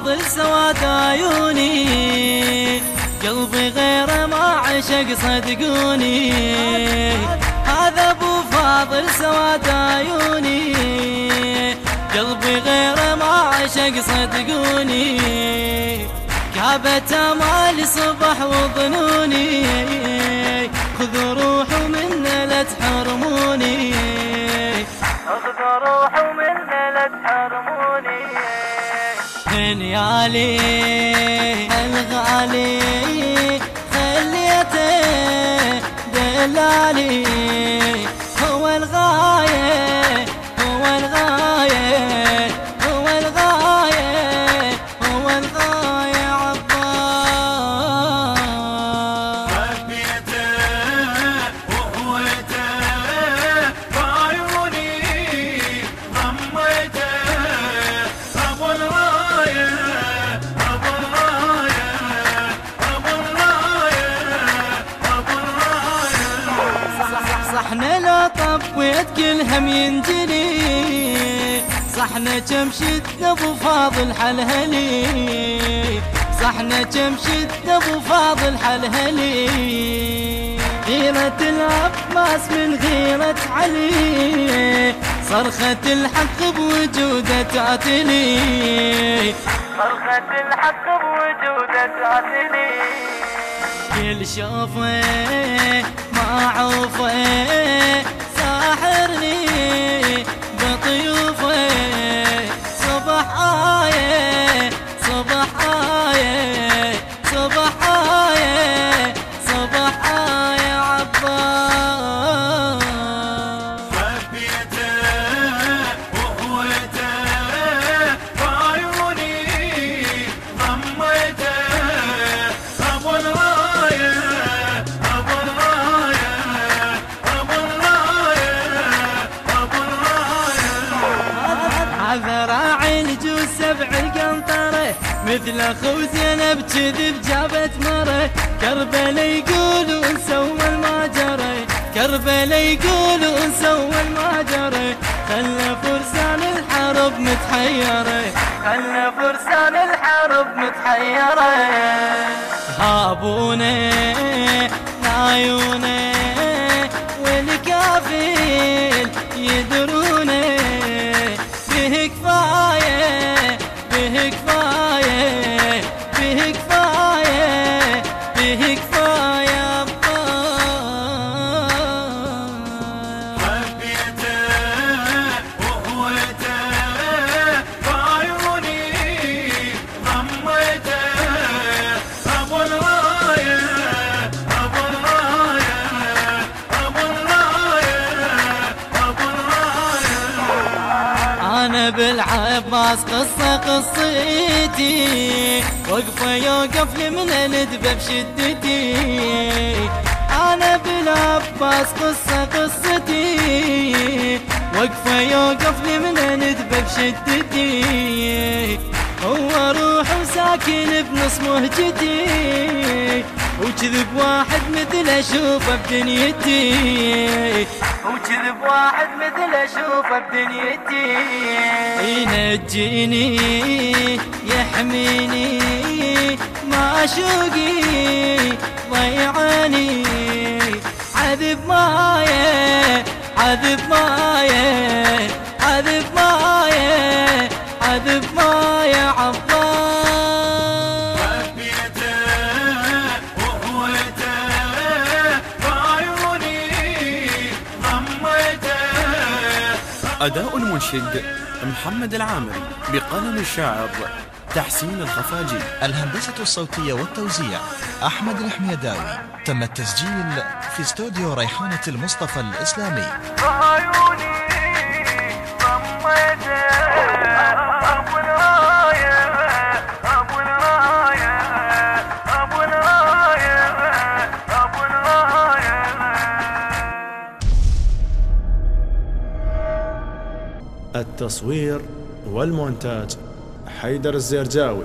فاضل سواد عيوني. ما عشق صدقوني. هذا أبو فاضل سواد عيوني. قلبي غيره ما عشق صدقوني. كابت امالي صبح وظنوني. خذوا روحوا منا لا تحرموني. خذوا روحوا منا لا تحرموني. هنيالي الغالي دلالي طبيت كل هم ينجلي. صحنا كم شدنا أبو فاضل حلهلي. صحنا كم شدنا أبو فاضل حلهلي. غيرة العباس من غيرة علي. صرخة الحق بوجودة تعتلي صرخة الحق بوجودة تعتلي كل شوفه ما عوفه. करने هذا راعي الجوز سبع القنطرة مثل أخو زينب كذب جابت مرة. كربلا يقولون سوى الماجرة كربلا يقولون سوى الماجرة. خلى فرسان الحرب متحيرة خلى فرسان الحرب متحيرة. هابونا لعيونه والكافل بالعباس قصة قصتي. وقفة يوقف لي من الدبة بشدتي أنا بالعباس قصة قصتي. وقفة يوقف لي من الدبة بشدتي هو روح وساكن بنص مهجتي. وكذب واحد مثل اشوفه بدنيتي. وكذب واحد مثل اشوفه بدنيتي. ينجيني يحميني. ما شوقي ضيعني. عذب مايه عذب مايه عذب مايه أداء المنشد محمد العامري بقلم الشاعر تحسين الخفاجي. الهندسة الصوتية والتوزيع أحمد الحميداوي. تم التسجيل في استوديو ريحانة المصطفى الإسلامي. التصوير والمونتاج. حيدر الزرجاوي.